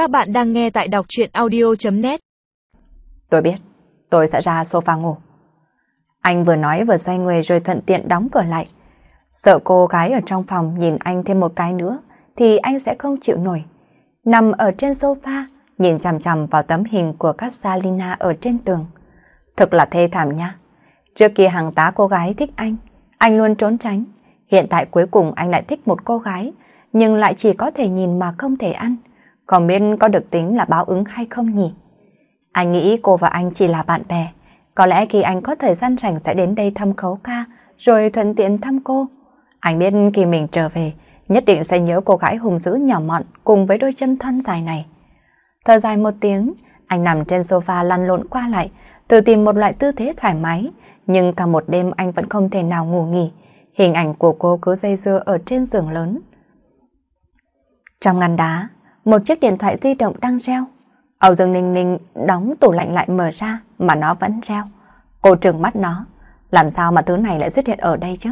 Các bạn đang nghe tại đọc chuyện audio.net Tôi biết, tôi sẽ ra sofa ngủ. Anh vừa nói vừa xoay người rồi thuận tiện đóng cửa lại. Sợ cô gái ở trong phòng nhìn anh thêm một cái nữa thì anh sẽ không chịu nổi. Nằm ở trên sofa, nhìn chằm chằm vào tấm hình của các Salina ở trên tường. Thật là thê thảm nha. Trước kia hàng tá cô gái thích anh, anh luôn trốn tránh. Hiện tại cuối cùng anh lại thích một cô gái, nhưng lại chỉ có thể nhìn mà không thể ăn. Không biết có được tính là báo ứng hay không nhỉ? Anh nghĩ cô và anh chỉ là bạn bè. Có lẽ khi anh có thời gian rảnh sẽ đến đây thăm khấu ca, rồi thuận tiện thăm cô. Anh biết khi mình trở về, nhất định sẽ nhớ cô gái hùng dữ nhỏ mọn cùng với đôi chân thon dài này. Thở dài một tiếng, anh nằm trên sofa lăn lộn qua lại, tự tìm một loại tư thế thoải mái, nhưng cả một đêm anh vẫn không thể nào ngủ nghỉ. Hình ảnh của cô cứ dây dưa ở trên giường lớn. Trong ngăn đá, một chiếc điện thoại di động đang reo. Âu Dương Ninh Ninh đóng tủ lạnh lại mở ra mà nó vẫn reo. Cô trừng mắt nó, làm sao mà thứ này lại xuất hiện ở đây chứ?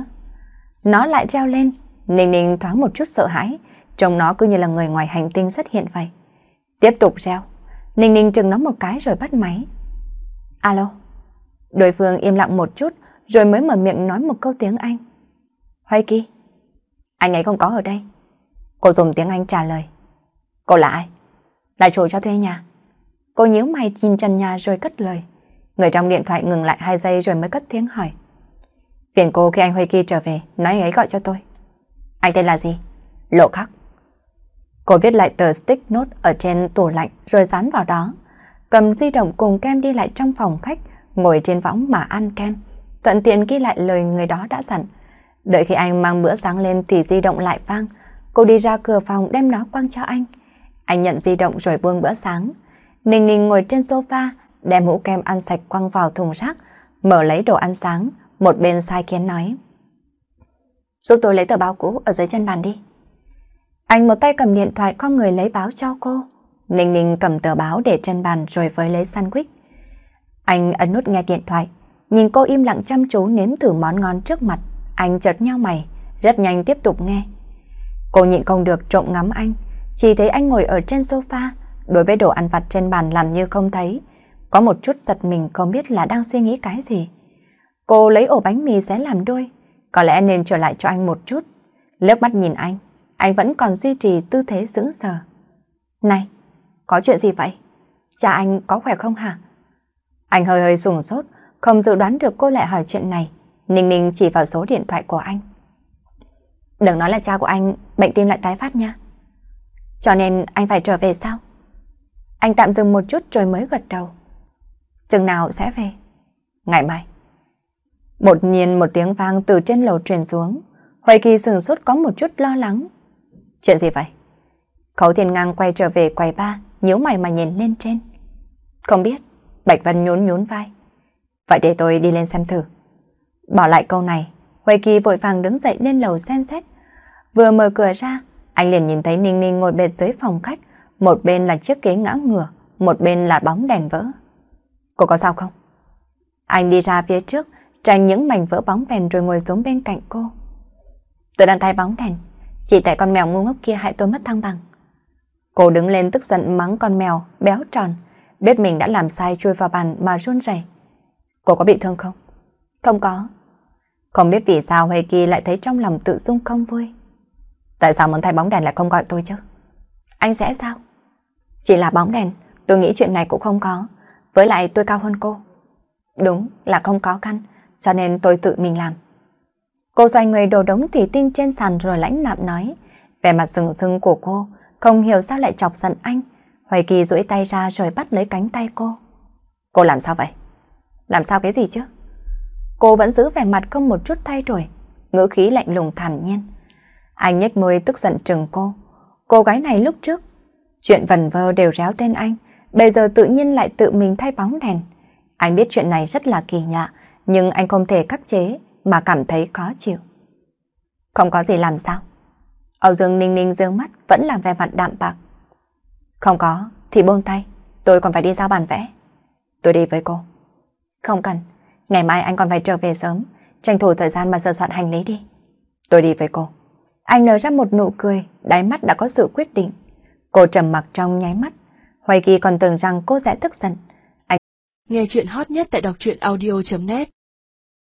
Nó lại reo lên, Ninh Ninh thoáng một chút sợ hãi, trông nó cứ như là người ngoài hành tinh xuất hiện vậy. Tiếp tục reo, Ninh Ninh trừng nó một cái rồi bắt máy. Alo. Đối phương im lặng một chút rồi mới mở miệng nói một câu tiếng Anh. Hoài Kỳ. Anh ấy không có ở đây. Cô dùng tiếng Anh trả lời. Cô là ai? Là chủ cho thuê nhà. Cô nhíu mày nhìn trần nhà rồi cất lời. Người trong điện thoại ngừng lại hai giây rồi mới cất tiếng hỏi. Phiền cô khi anh Huy Kỳ trở về, nói anh ấy gọi cho tôi. Anh tên là gì? Lộ khắc. Cô viết lại tờ stick note ở trên tủ lạnh rồi dán vào đó. Cầm di động cùng kem đi lại trong phòng khách, ngồi trên võng mà ăn kem. Thuận tiện ghi lại lời người đó đã dặn. Đợi khi anh mang bữa sáng lên thì di động lại vang. Cô đi ra cửa phòng đem nó quăng cho anh. Anh nhận di động rồi buông bữa sáng. Ninh Ninh ngồi trên sofa, đem mũ kem ăn sạch quăng vào thùng rác, mở lấy đồ ăn sáng, một bên sai kiến nói. Giúp tôi lấy tờ báo cũ ở dưới chân bàn đi. Anh một tay cầm điện thoại con người lấy báo cho cô. Ninh Ninh cầm tờ báo để trên bàn rồi với lấy sandwich. Anh ấn nút nghe điện thoại, nhìn cô im lặng chăm chú nếm thử món ngon trước mặt. Anh chợt nhau mày, rất nhanh tiếp tục nghe. Cô nhịn không được trộm ngắm anh, chỉ thấy anh ngồi ở trên sofa, đối với đồ ăn vặt trên bàn làm như không thấy. Có một chút giật mình không biết là đang suy nghĩ cái gì. Cô lấy ổ bánh mì sẽ làm đôi, có lẽ nên trở lại cho anh một chút. Lướt mắt nhìn anh, anh vẫn còn duy trì tư thế sững sờ. Này, có chuyện gì vậy? Cha anh có khỏe không hả? Anh hơi hơi sùng sốt, không dự đoán được cô lại hỏi chuyện này. Ninh Ninh chỉ vào số điện thoại của anh. Đừng nói là cha của anh bệnh tim lại tái phát nha. Cho nên anh phải trở về sao? Anh tạm dừng một chút rồi mới gật đầu. Chừng nào sẽ về? Ngày mai. Một nhiên một tiếng vang từ trên lầu truyền xuống. Huệ Kỳ sừng sốt có một chút lo lắng. Chuyện gì vậy? Khấu Thiên Ngang quay trở về quầy ba, nhíu mày mà nhìn lên trên. Không biết, Bạch Vân nhún nhún vai. Vậy để tôi đi lên xem thử. Bỏ lại câu này, Huệ Kỳ vội vàng đứng dậy lên lầu xem xét. Vừa mở cửa ra, anh liền nhìn thấy Ninh Ninh ngồi bệt dưới phòng khách, một bên là chiếc ghế ngã ngửa, một bên là bóng đèn vỡ. Cô có sao không? Anh đi ra phía trước, tranh những mảnh vỡ bóng đèn rồi ngồi xuống bên cạnh cô. Tôi đang thay bóng đèn, chỉ tại con mèo ngu ngốc kia hại tôi mất thăng bằng. Cô đứng lên tức giận mắng con mèo béo tròn, biết mình đã làm sai chui vào bàn mà run rẩy. Cô có bị thương không? Không có. Không biết vì sao Huệ Kỳ lại thấy trong lòng tự dung không vui. Tại sao muốn thay bóng đèn lại không gọi tôi chứ? Anh sẽ sao? Chỉ là bóng đèn, tôi nghĩ chuyện này cũng không có. Với lại tôi cao hơn cô. Đúng là không có căn, cho nên tôi tự mình làm. Cô xoay người đồ đống thủy tinh trên sàn rồi lãnh nạm nói. Vẻ mặt sừng sưng của cô, không hiểu sao lại chọc giận anh. Hoài Kỳ duỗi tay ra rồi bắt lấy cánh tay cô. Cô làm sao vậy? Làm sao cái gì chứ? Cô vẫn giữ vẻ mặt không một chút thay đổi, ngữ khí lạnh lùng thản nhiên. Anh nhếch môi tức giận trừng cô. Cô gái này lúc trước, chuyện vần vơ đều réo tên anh, bây giờ tự nhiên lại tự mình thay bóng đèn. Anh biết chuyện này rất là kỳ lạ, nhưng anh không thể khắc chế mà cảm thấy khó chịu. Không có gì làm sao? Âu Dương Ninh Ninh dương mắt vẫn là vẻ mặt đạm bạc. Không có, thì buông tay, tôi còn phải đi giao bàn vẽ. Tôi đi với cô. Không cần, ngày mai anh còn phải trở về sớm, tranh thủ thời gian mà sửa soạn hành lý đi. Tôi đi với cô. Anh nở ra một nụ cười, đáy mắt đã có sự quyết định. Cô trầm mặc trong nháy mắt. Hoài Kỳ còn tưởng rằng cô sẽ tức giận. Anh... Nghe chuyện hot nhất tại đọc truyện audio.net